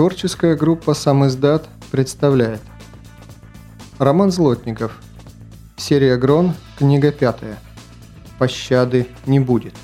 Творческая группа «Сам издат» представляет. Роман Злотников. Серия «Грон», книга пятая. «Пощады не будет»